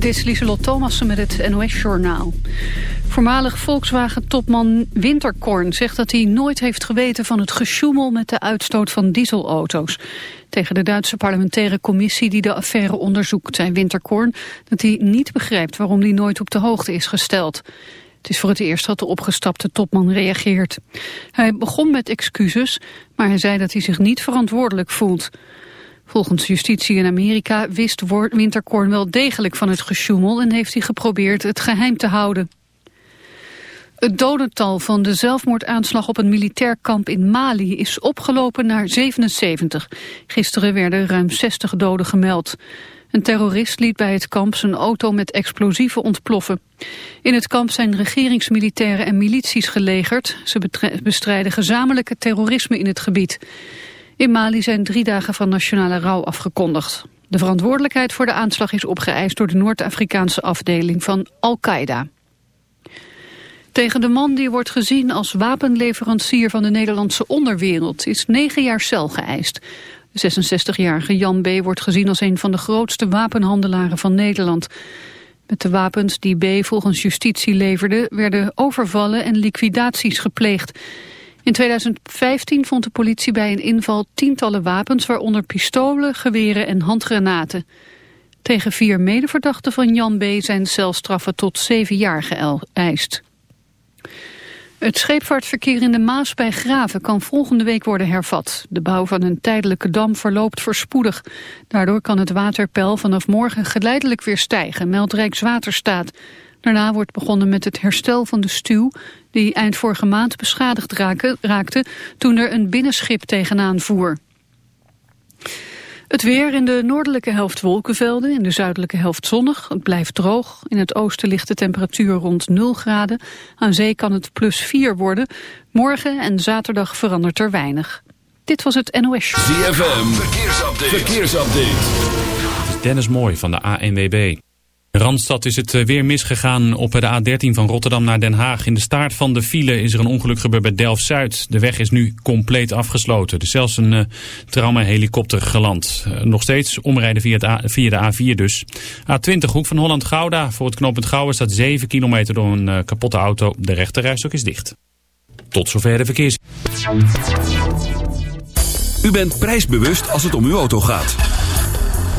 Dit is Lieselot Thomassen met het NOS-journaal. Voormalig Volkswagen-topman Winterkorn zegt dat hij nooit heeft geweten van het gesjoemel met de uitstoot van dieselauto's. Tegen de Duitse parlementaire commissie die de affaire onderzoekt, zei Winterkorn dat hij niet begrijpt waarom hij nooit op de hoogte is gesteld. Het is voor het eerst dat de opgestapte topman reageert. Hij begon met excuses, maar hij zei dat hij zich niet verantwoordelijk voelt. Volgens justitie in Amerika wist Winterkorn wel degelijk van het gesjoemel en heeft hij geprobeerd het geheim te houden. Het dodental van de zelfmoordaanslag op een militair kamp in Mali is opgelopen naar 77. Gisteren werden ruim 60 doden gemeld. Een terrorist liet bij het kamp zijn auto met explosieven ontploffen. In het kamp zijn regeringsmilitairen en milities gelegerd. Ze bestrijden gezamenlijke terrorisme in het gebied. In Mali zijn drie dagen van nationale rouw afgekondigd. De verantwoordelijkheid voor de aanslag is opgeëist door de Noord-Afrikaanse afdeling van Al-Qaeda. Tegen de man die wordt gezien als wapenleverancier van de Nederlandse onderwereld is negen jaar cel geëist. De 66-jarige Jan B. wordt gezien als een van de grootste wapenhandelaren van Nederland. Met de wapens die B. volgens justitie leverde werden overvallen en liquidaties gepleegd. In 2015 vond de politie bij een inval tientallen wapens, waaronder pistolen, geweren en handgranaten. Tegen vier medeverdachten van Jan B. zijn celstraffen tot zeven jaar geëist. Het scheepvaartverkeer in de Maas bij Graven kan volgende week worden hervat. De bouw van een tijdelijke dam verloopt voorspoedig. Daardoor kan het waterpeil vanaf morgen geleidelijk weer stijgen, meldt Rijkswaterstaat. Daarna wordt begonnen met het herstel van de stuw... die eind vorige maand beschadigd raakte toen er een binnenschip tegenaan voer. Het weer in de noordelijke helft wolkenvelden, in de zuidelijke helft zonnig. Het blijft droog. In het oosten ligt de temperatuur rond 0 graden. Aan zee kan het plus 4 worden. Morgen en zaterdag verandert er weinig. Dit was het NOS. ZFM, verkeersupdate. verkeersupdate. Dennis Mooi van de ANWB. Randstad is het eh, weer misgegaan op de A13 van Rotterdam naar Den Haag. In de staart van de file is er een ongeluk gebeurd bij Delft-Zuid. De weg is nu compleet afgesloten. Er is zelfs een uh, traumahelikopter geland. Uh, nog steeds omrijden via, de A4 dus. A20 Hoek van Holland-Gouda. Voor het knooppunt Gouwen staat 7 kilometer door een kapotte auto. De rechterrijstok is dicht. Tot zover de verkeers. U bent prijsbewust als het om uw auto gaat.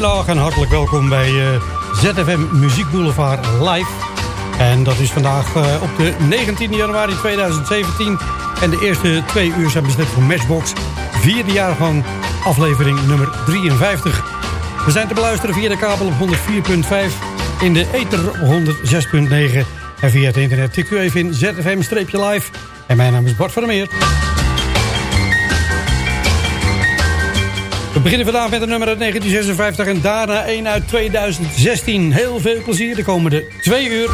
Goedemiddag en hartelijk welkom bij uh, ZFM Muziek Boulevard Live. En dat is vandaag uh, op de 19 januari 2017. En de eerste twee uur zijn bestemd voor Matchbox. Vierde jaargang, aflevering nummer 53. We zijn te beluisteren via de kabel op 104.5, in de ether 106.9... en via het internet tik u even in ZFM-live. En mijn naam is Bart van der Meer. We beginnen vandaag met een nummer uit 1956 en daarna één uit 2016. Heel veel plezier de komende twee uur.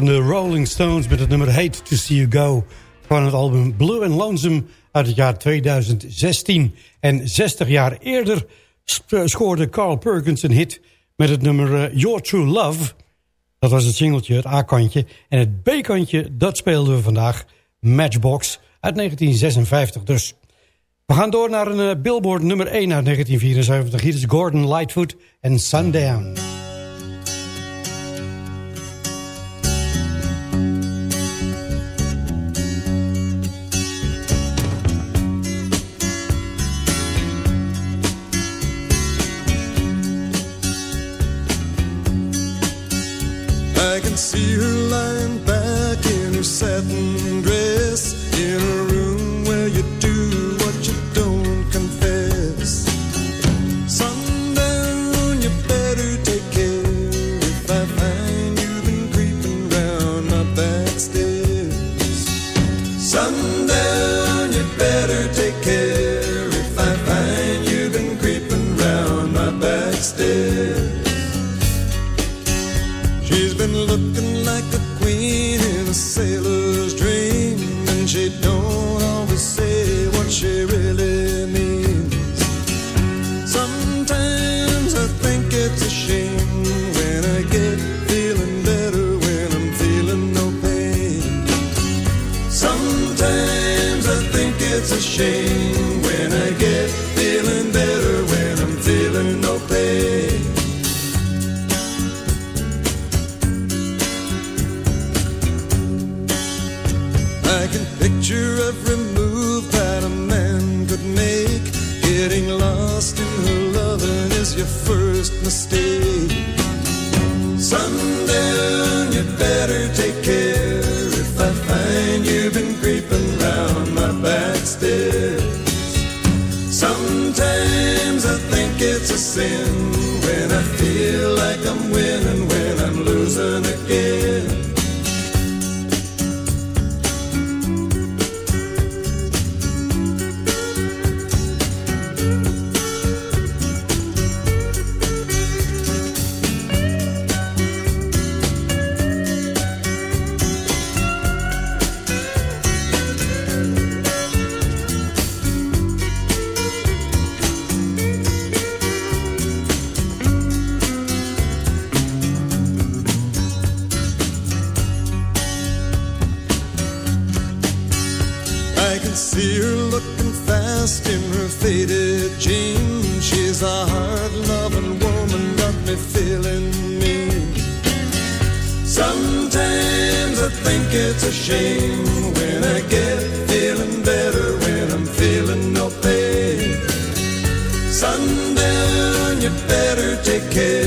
Waren de Rolling Stones met het nummer Hate to See You Go... van het album Blue and Lonesome uit het jaar 2016. En 60 jaar eerder scoorde Carl Perkins een hit met het nummer eh, Your True Love. Dat was het singeltje, het A-kantje. En het B-kantje, dat speelden we vandaag. Matchbox uit 1956 dus. We gaan door naar een eh, Billboard nummer 1 uit 1974. Hier is Gordon Lightfoot en Sundown. See her lying back in her satin can see her looking fast in her faded jeans. She's a hard loving woman, got me feeling mean. Sometimes I think it's a shame when I get feeling better when I'm feeling no pain. Sundown, you better take care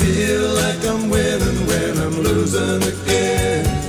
feel like I'm winning when I'm losing again.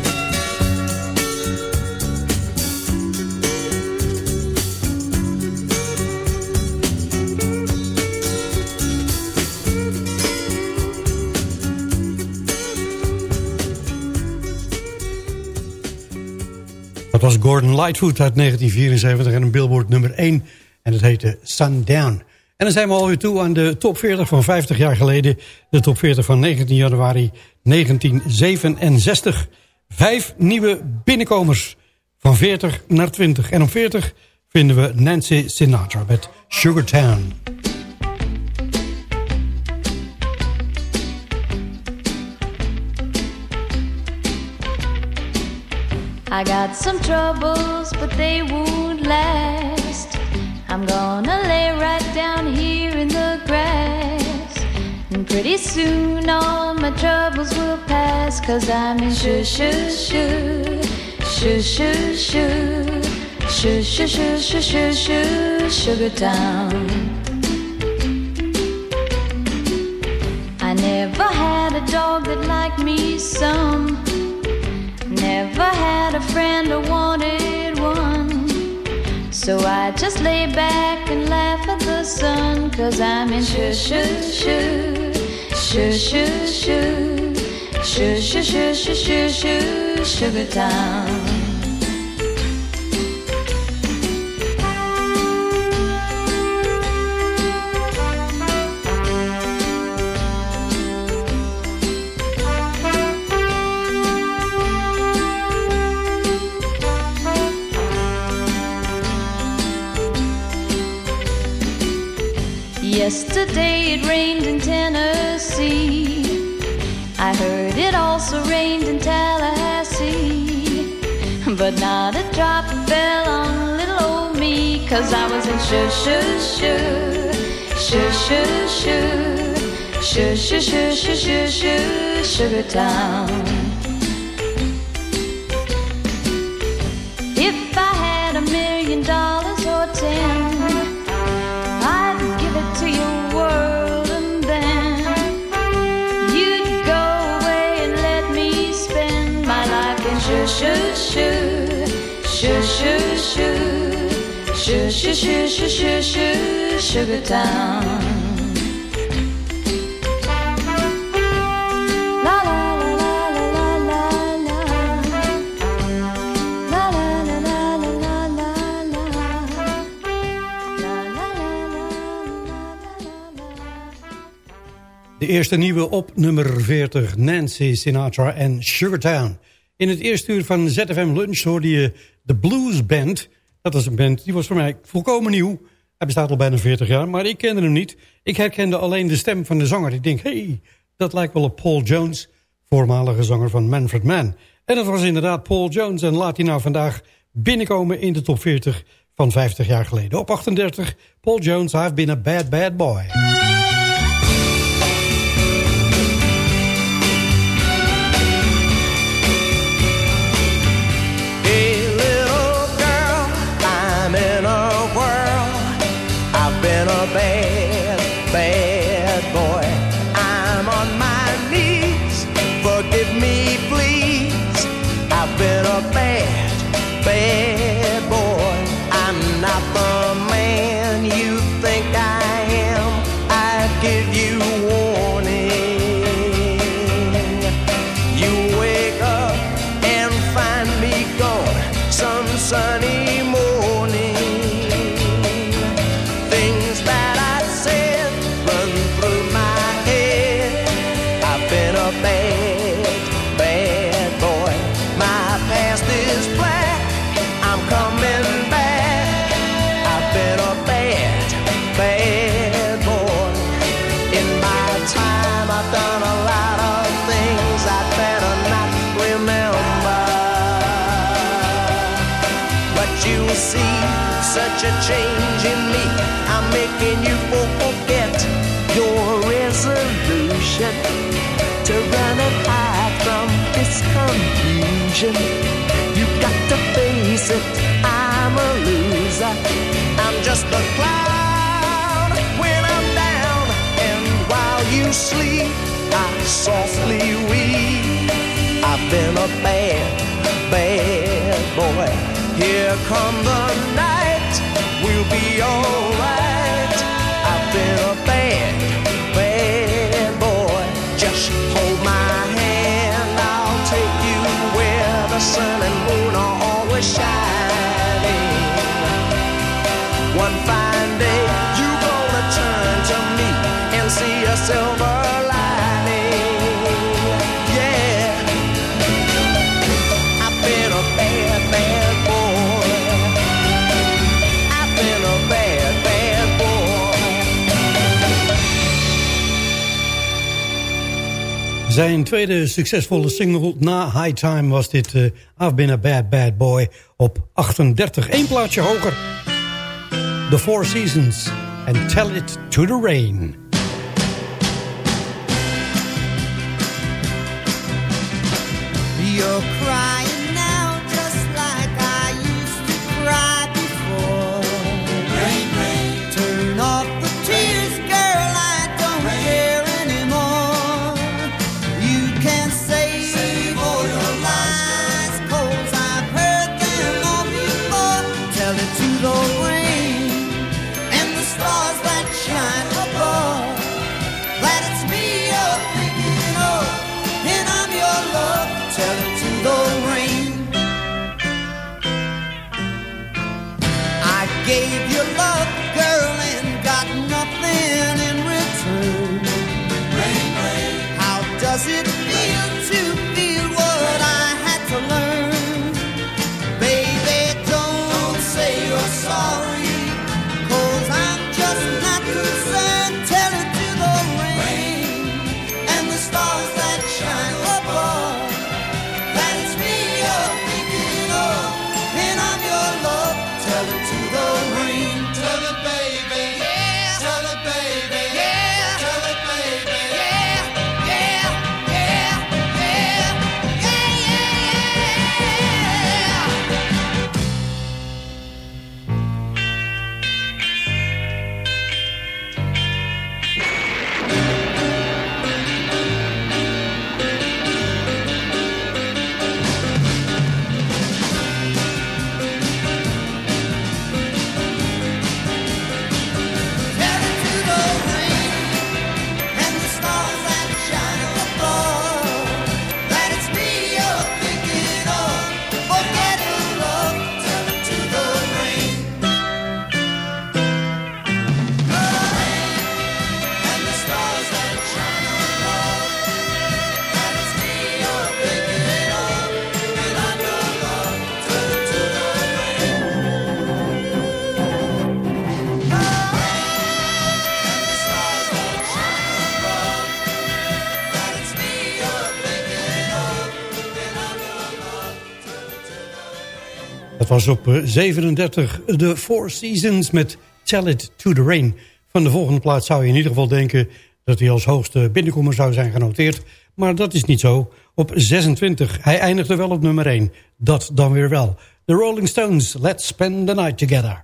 Was Gordon Lightfoot uit 1974 en een Billboard nummer 1. En het heette Sundown. En dan zijn we alweer toe aan de top 40 van 50 jaar geleden. De top 40 van 19 januari 1967. Vijf nieuwe binnenkomers. Van 40 naar 20. En op 40 vinden we Nancy Sinatra met Sugartown. I got some troubles, but they won't last. I'm gonna lay right down here in the grass. And pretty soon all my troubles will pass. Cause I'm in shoo shoo shoo, shoo shoo shoo, shoo shoo shoo shoo shoo shoo, Sugar Town. I never had a dog that liked me some. Never had a friend or wanted. So I just lay back and laugh at the sun. Cause I'm in shoo shoo shoo, shoo shoo shoo, shoo shoo shoo shoo shoo shoo, Sugar Town. Yesterday it rained in Tennessee. I heard it also rained in Tallahassee. But not a drop fell on little old me. Cause I was in shoo shoo shoo. Shoo shoo shoo. Shoo shoo shoo shoo shoo shoo. Sugar Town. La la la De eerste nieuwe op nummer 40, Nancy Sinatra en Sugartown. In het eerste uur van ZFM Lunch hoorde je de Blues Band. Dat was een band, die was voor mij volkomen nieuw. Hij bestaat al bijna 40 jaar, maar ik kende hem niet. Ik herkende alleen de stem van de zanger. Ik denk, hey, dat lijkt wel op Paul Jones, voormalige zanger van Manfred Mann. En dat was inderdaad Paul Jones. En laat hij nou vandaag binnenkomen in de top 40 van 50 jaar geleden. Op 38, Paul Jones, I've been a bad, bad boy. Such a change in me. I'm making you forget your resolution to run and hide from this confusion. You've got to face it, I'm a loser. I'm just a clown when I'm down, and while you sleep, I softly weep. I've been a bad, bad boy. Here come the night, be alright. Zijn tweede succesvolle single na High Time was dit eh, I've Been a Bad Bad Boy op 38. Eén plaatsje hoger. The Four Seasons and Tell It to the Rain. You're crying does it op eh, 37 eh, de Four Seasons met Tell It To The Rain. Van de volgende plaats zou je in ieder geval denken dat hij als hoogste binnenkomer zou zijn genoteerd. Maar dat is niet zo. Op 26, hij eindigde wel op nummer 1. Dat dan weer wel. The Rolling Stones, Let's Spend The Night Together.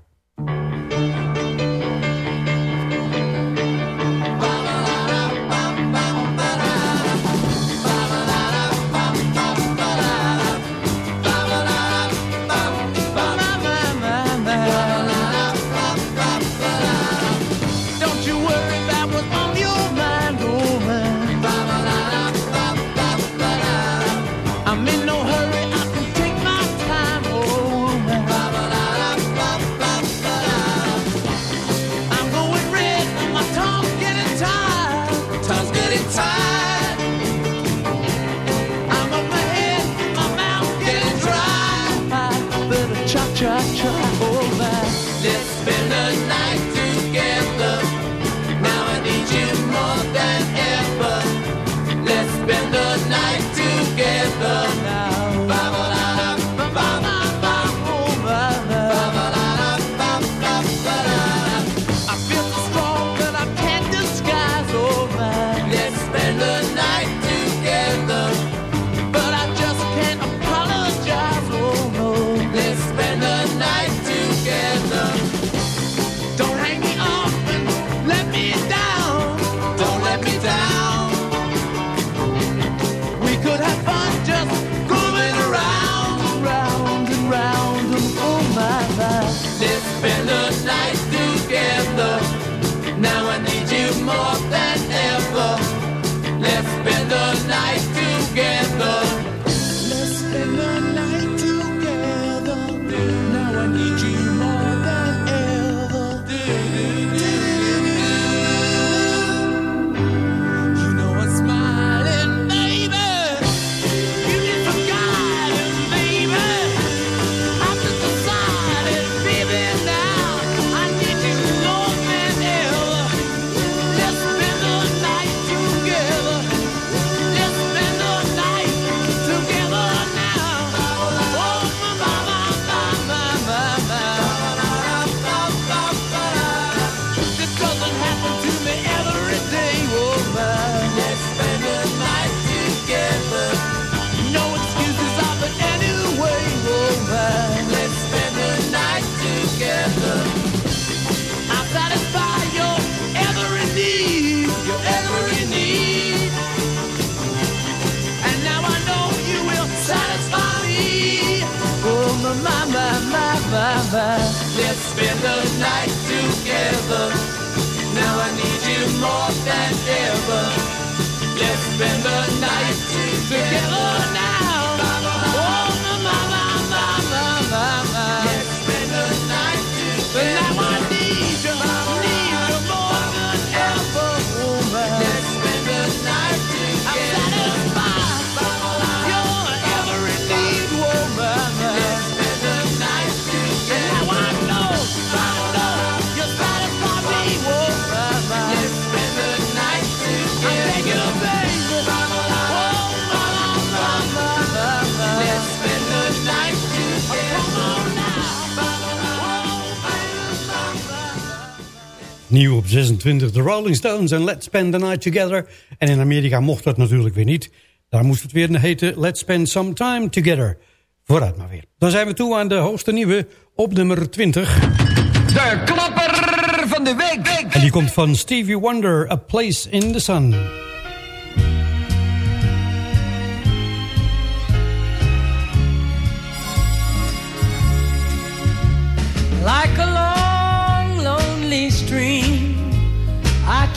de Rolling Stones en Let's Spend the Night Together. En in Amerika mocht dat natuurlijk weer niet. Daar moest het weer heten Let's Spend Some Time Together. Vooruit maar weer. Dan zijn we toe aan de hoogste nieuwe op nummer 20. De klapper van de week. En die komt van Stevie Wonder, A Place in the Sun.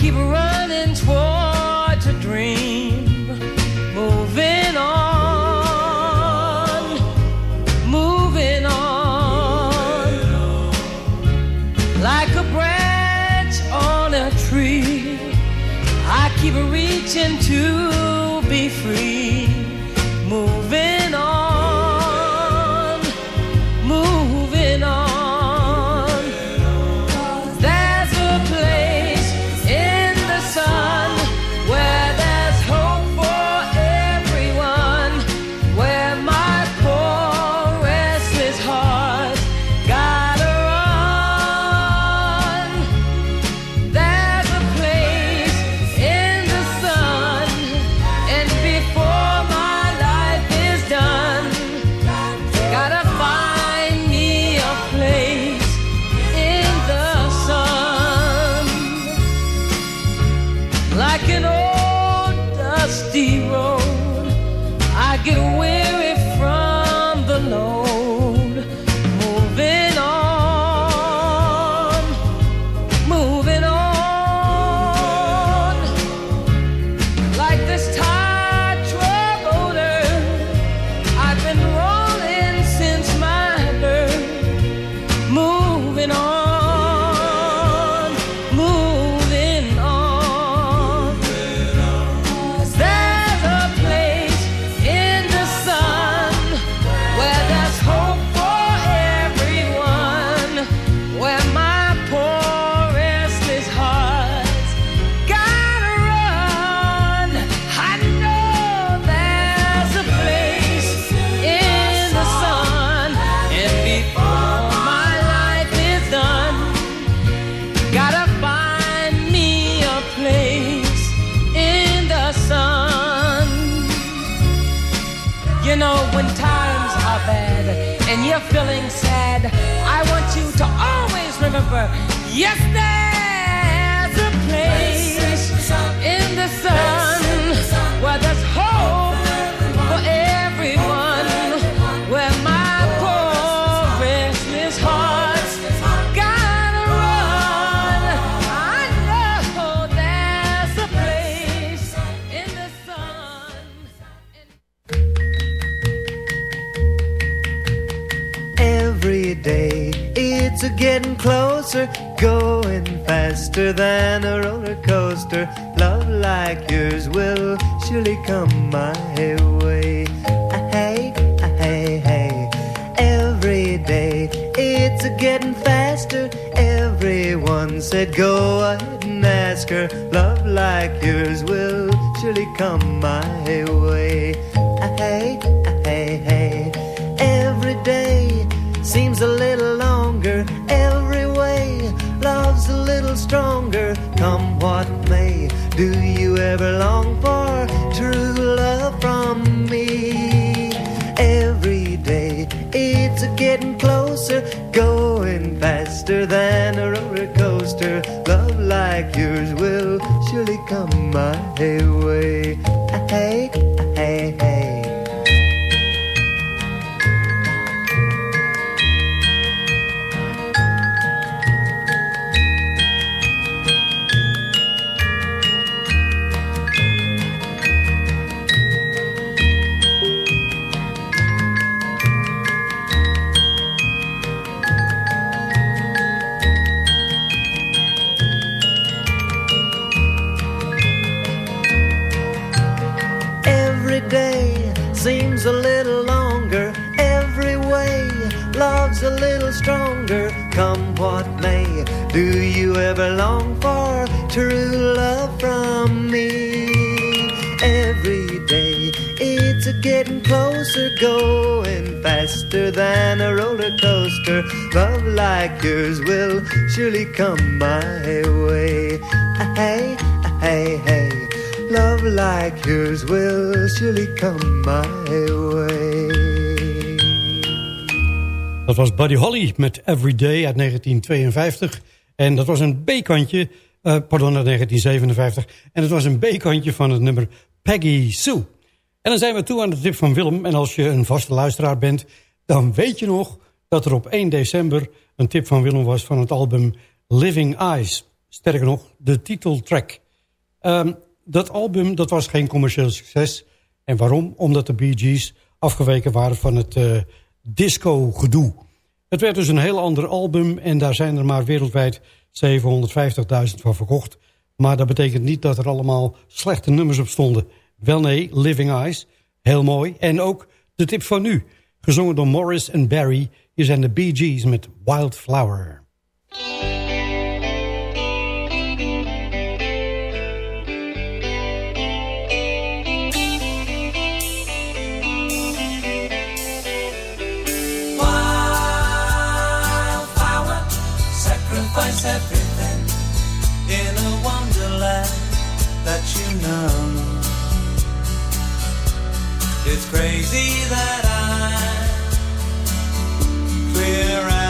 keep running. Yes, there's a place in the sun where there's hope for everyone, where my poor restless heart's gotta run. I know there's a place in the sun. Every day it's a getting closer, going faster than a roller coaster. Love like yours will surely come my way. Ah, Hey, ah, hey, hey. Every day it's getting faster. Everyone said go ahead and ask her. Love like yours will surely come my way. Faster than a roller coaster. Love like yours will surely come my way. It's a getting closer, going faster than a roller coaster. Love like yours will surely come my way. Ah, Hey, ah, hey, hey. Love like yours will surely come my way. Dat was Buddy Holly met Everyday uit 1952. En dat was een B-kantje, eh, pardon, uit 1957. En het was een B-kantje van het nummer Peggy Sue. En dan zijn we toe aan de tip van Willem. En als je een vaste luisteraar bent, dan weet je nog... dat er op 1 december een tip van Willem was van het album Living Eyes. Sterker nog, de titeltrack. Ehm, dat album dat was geen commercieel succes. En waarom? Omdat de Bee Gees afgeweken waren van het eh, disco-gedoe. Het werd dus een heel ander album en daar zijn er maar wereldwijd 750.000 van verkocht. Maar dat betekent niet dat er allemaal slechte nummers op stonden. Wel nee, Living Eyes, heel mooi. En ook de tip van nu, gezongen door Morris en Barry. Hier zijn de Bee Gees met Wildflower. everything in a wonderland that you know. It's crazy that I clear out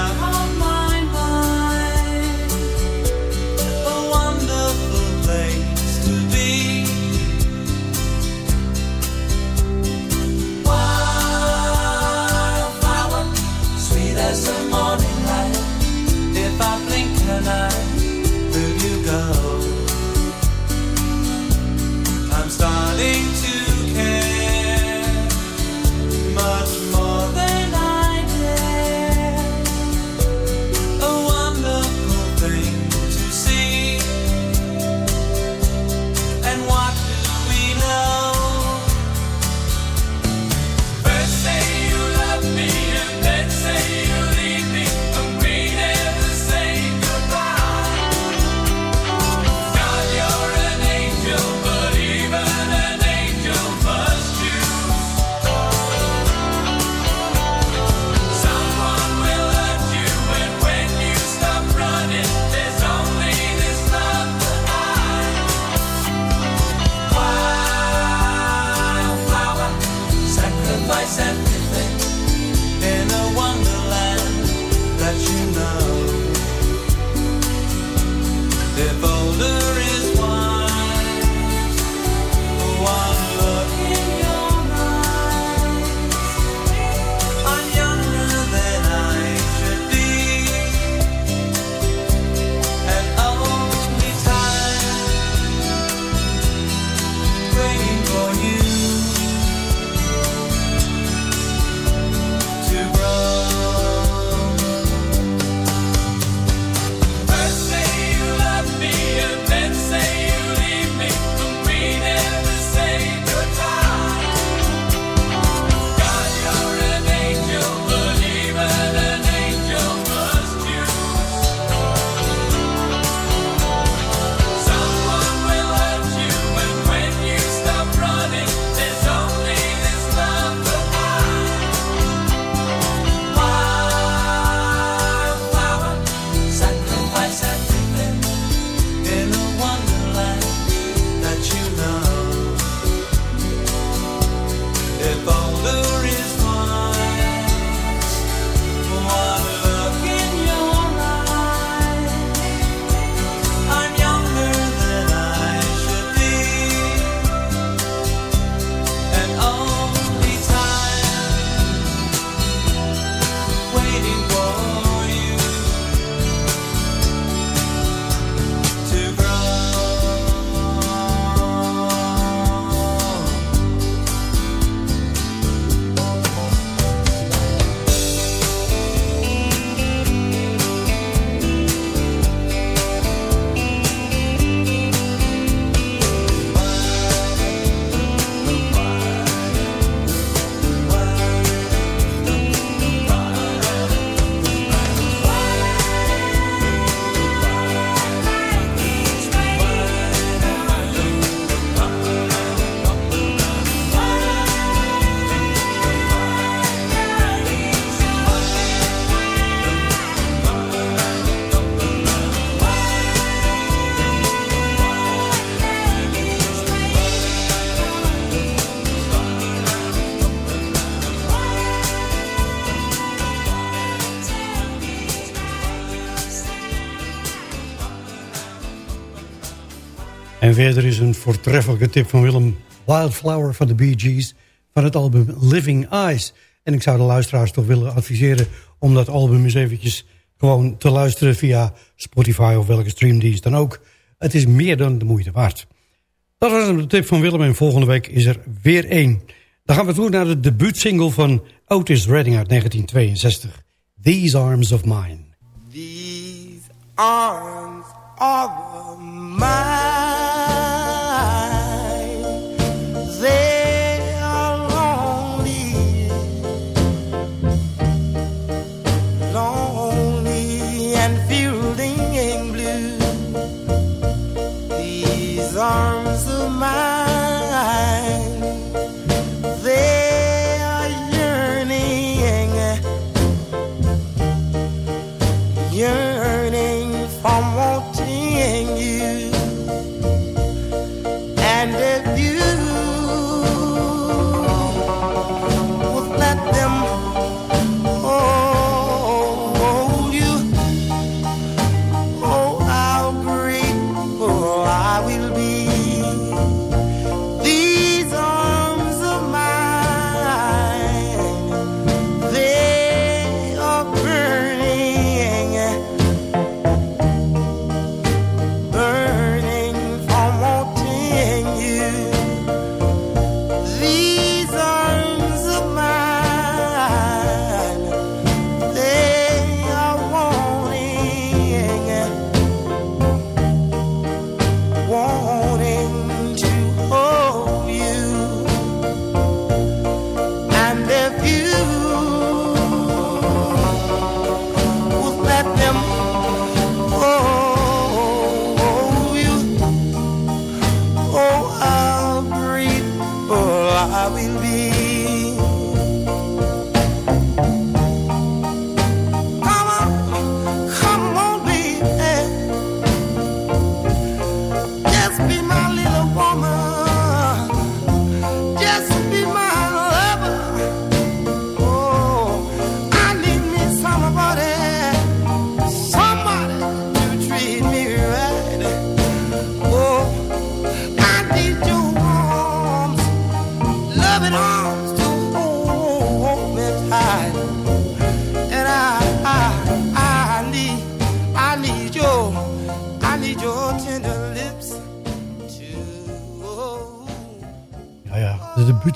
verder is een voortreffelijke tip van Willem Wildflower van de Bee Gees van het album Living Eyes. En ik zou de luisteraars toch willen adviseren om dat album eens eventjes gewoon te luisteren via Spotify of welke streamdienst dan ook. Het is meer dan de moeite waard. Dat was de tip van Willem en volgende week is er weer één. Dan gaan we toe naar de debuutsingle van Otis Redding uit 1962. These Arms of Mine. These arms of mine,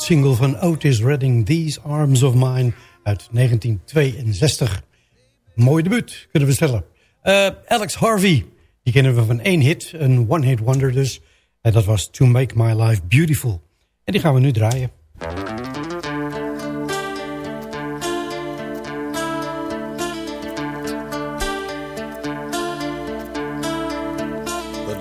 debuutsingle van Otis Redding, These Arms of Mine uit 1962. Mooi debuut, kunnen we stellen. Eh, Alex Harvey, die kennen we van één hit, een one-hit wonder dus. En dat was To Make My Life Beautiful. En die gaan we nu draaien.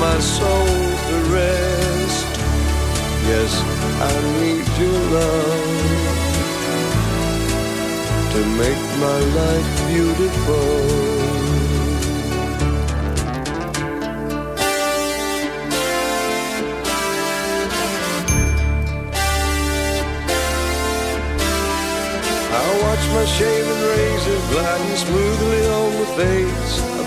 my soul to rest. Yes, I need your love to make my life beautiful. I watch my shaven razor gliding smoothly on the face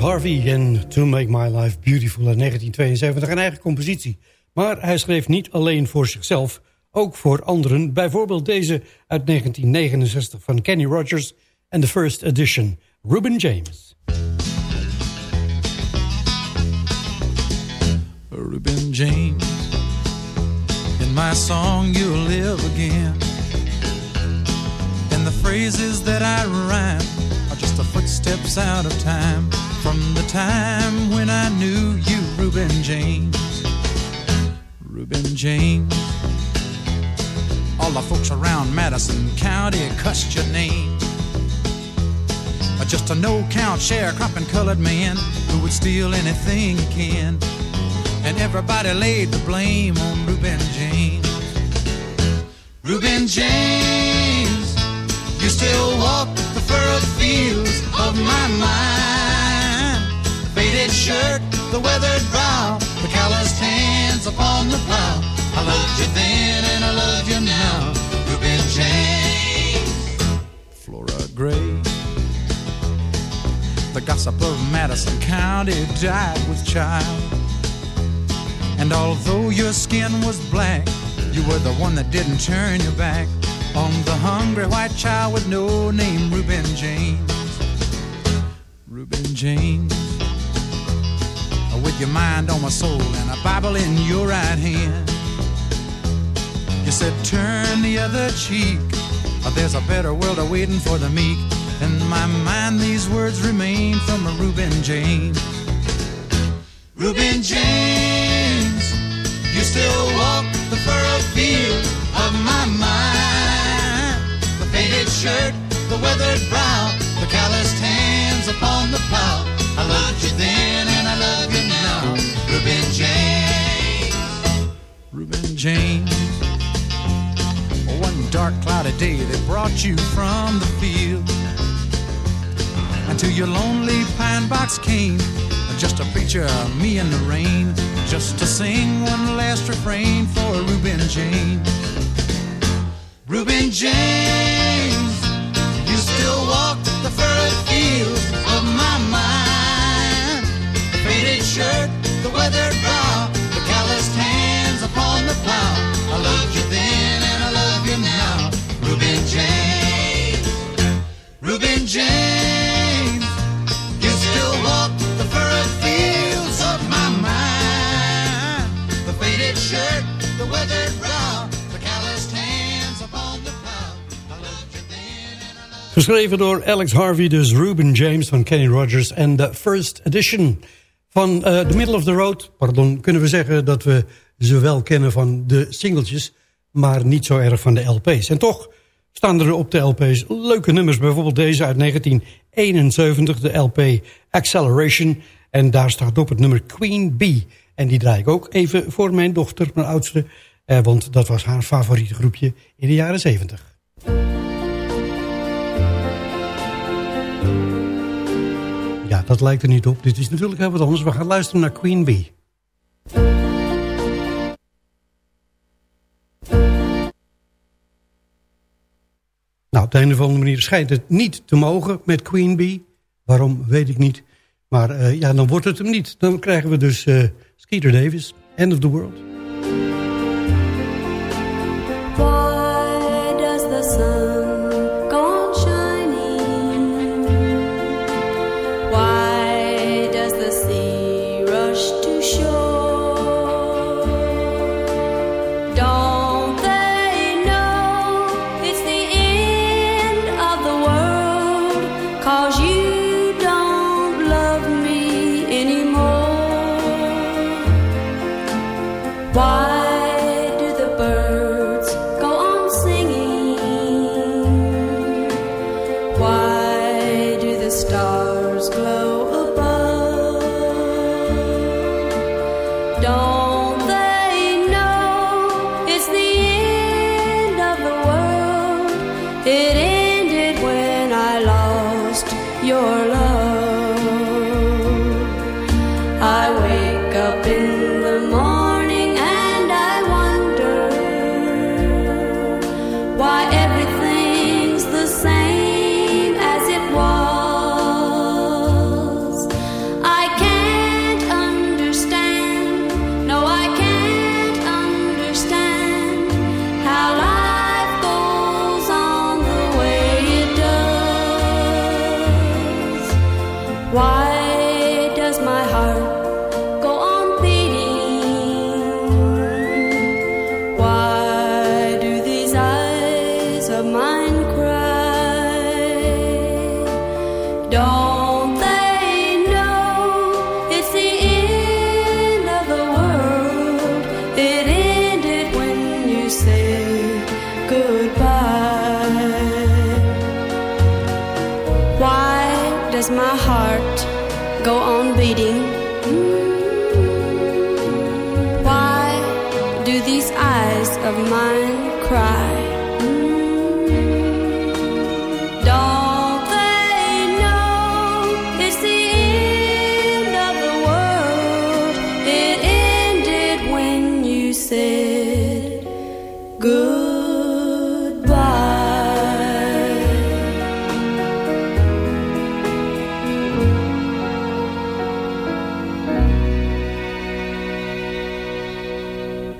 Harvey en To Make My Life Beautiful uit 1972, een eigen compositie. Maar hij schreef niet alleen voor zichzelf, ook voor anderen. Bijvoorbeeld deze uit 1969 van Kenny Rogers en The First Edition, Ruben James. Reuben James. In my song, you'll live again. And the phrases that I rhyme are just the footsteps out of time. From the time when I knew you, Reuben James. Reuben James. All the folks around Madison County cussed your name. Just a no-count sharecropping colored man who would steal anything he can. And everybody laid the blame on Reuben James. Reuben James, you still walk the furrowed fields of my mind. Faded shirt, the weathered brow, the calloused hands upon the plow. I loved you then and I love you now, Reuben James. Flora Gray. The gossip of Madison County died with child. And although your skin was black, you were the one that didn't turn your back on the hungry white child with no name, Reuben James. Reuben James. Your mind on my soul and a Bible in your right hand. You said, turn the other cheek. But there's a better world awaiting for the meek. In my mind, these words remain from a Reuben James. Reuben James, you still walk the furrowed field of my mind. The faded shirt, the weathered brow, the calloused hands upon the plow. I loved you then James. One dark cloudy day they brought you from the field until your lonely pine box came. Just a picture of me in the rain, just to sing one last refrain for Reuben James. Reuben James, You still walk the fields of my mind. The faded shirt, the weathered brow, the calloused hands upon the Geschreven door Alex Harvey, dus Ruben James van Kenny Rogers en de First Edition. Van eh, The Middle of the Road, pardon, kunnen we zeggen dat we ze wel kennen van de singeltjes, maar niet zo erg van de LP's. En toch staan er op de LP's leuke nummers, bijvoorbeeld deze uit 1971, de LP Acceleration. En daar staat op het nummer Queen Bee. En die draai ik ook even voor mijn dochter, mijn oudste, eh, want dat was haar favoriete groepje in de jaren 70. Ja, dat lijkt er niet op. Dit is natuurlijk heel wat anders. We gaan luisteren naar Queen Bee. op de een of andere manier schijnt het niet te mogen met Queen Bee. Waarom, weet ik niet. Maar eh, ja, dan wordt het hem niet. Dan krijgen we dus eh, Skeeter Davis, End of the World. said goodbye.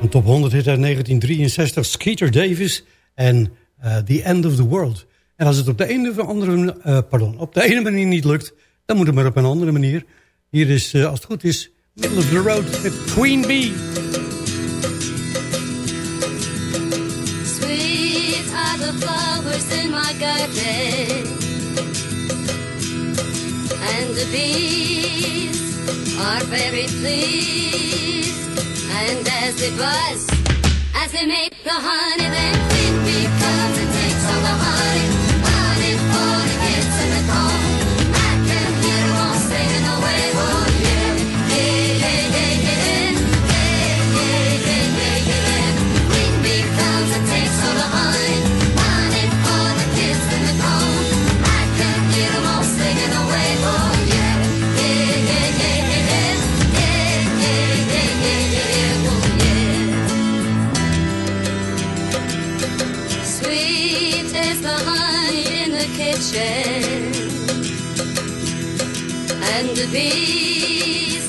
Een top 100 hit uit 1963, Skeeter Davis en eh, The End of the World. En als het op de ene of andere, eh, pardon, op de ene manier niet lukt, dan moet het maar op een andere manier. Hier is, eh, als het goed is, Middle of the Road met Queen Bee. lives in my garden. And the bees are very pleased. And as they buzz, as they make the honey, then. babies,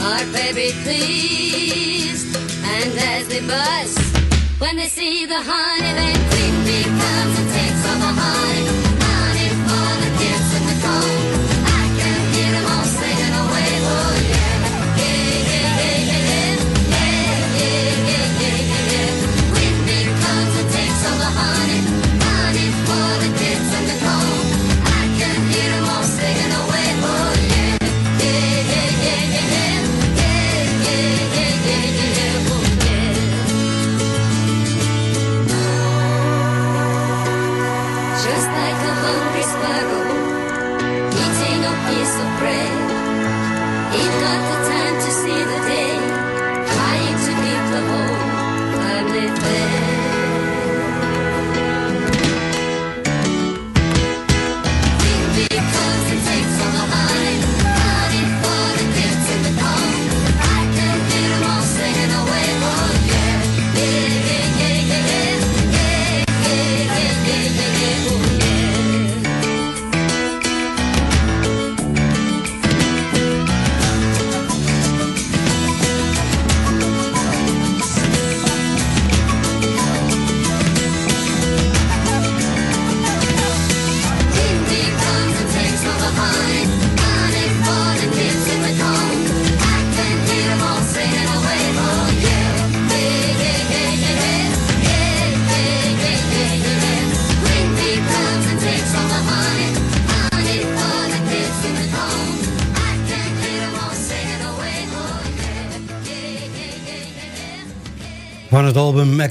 our baby trees. And as they buzz, when they see the honey, then cream becomes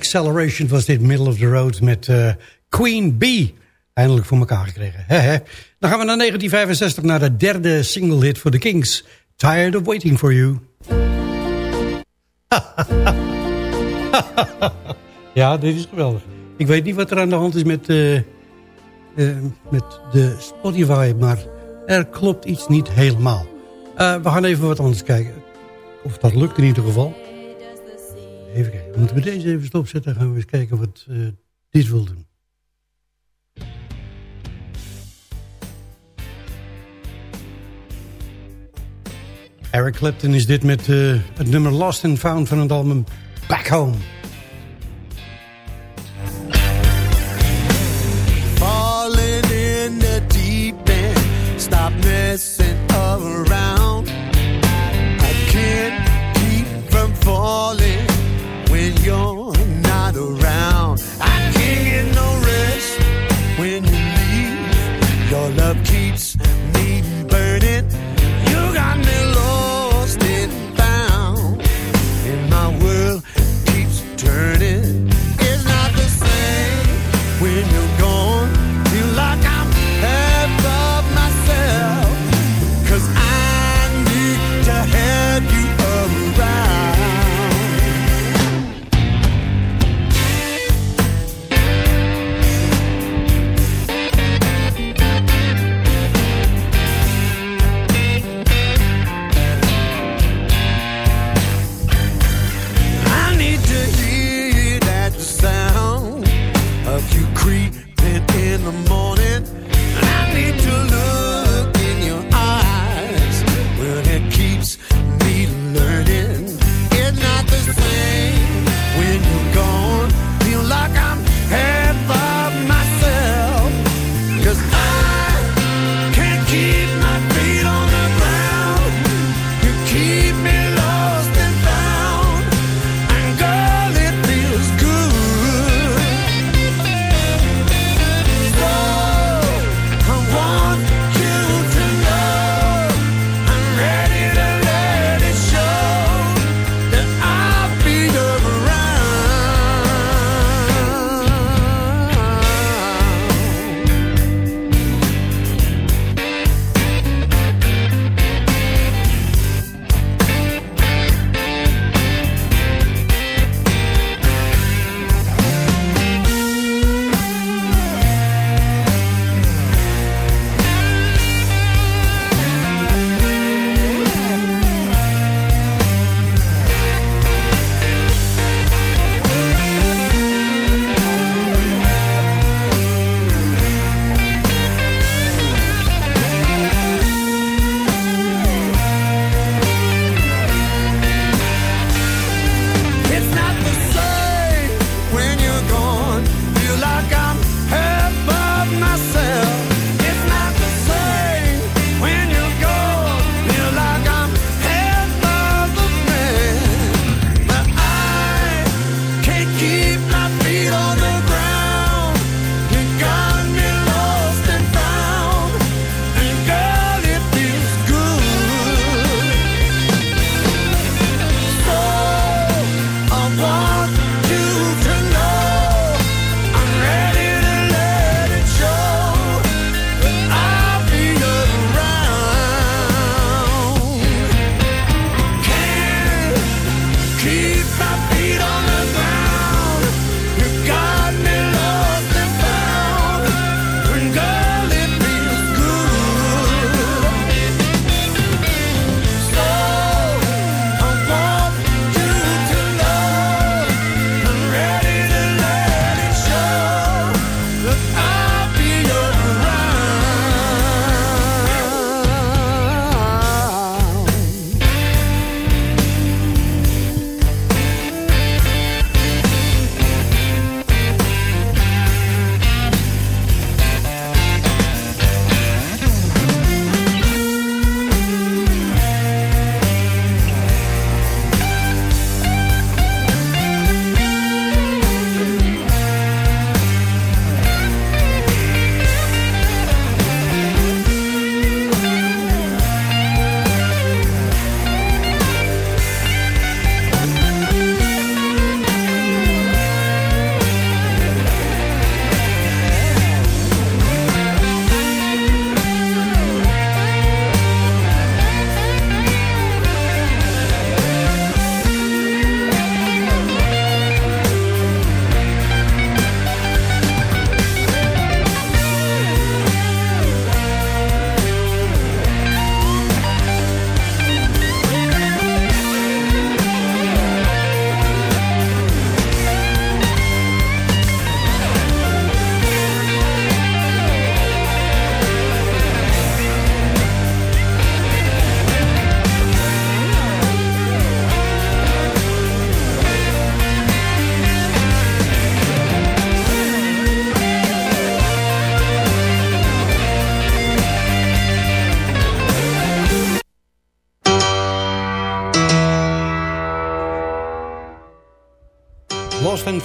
Acceleration was dit Middle of the Road met eh, Queen B Eindelijk voor elkaar gekregen. Dan gaan we naar 1965 naar de derde single hit voor de Kings. Tired of Waiting for You. ja, dit is geweldig. Ik weet niet wat er aan de hand is met, eh, eh, met de Spotify, maar er klopt iets niet helemaal. we gaan even wat anders kijken. Of dat lukt in ieder geval. Even kijken. Moeten we deze even stopzetten? Gaan we eens kijken wat eh, dit wil doen. Eric Clapton is dit met eh, het nummer Lost and Found van het album Back Home.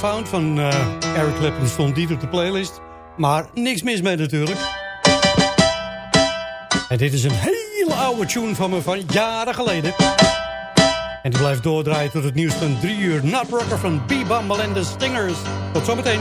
Found van eh, Eric Clapton stond niet op de playlist. Maar niks mis mee natuurlijk. En dit is een hele oude tune van me van jaren geleden. En die blijft doordraaien tot het nieuws van drie uur. Nutrocker van B-Bumble and the Stingers. Tot zometeen.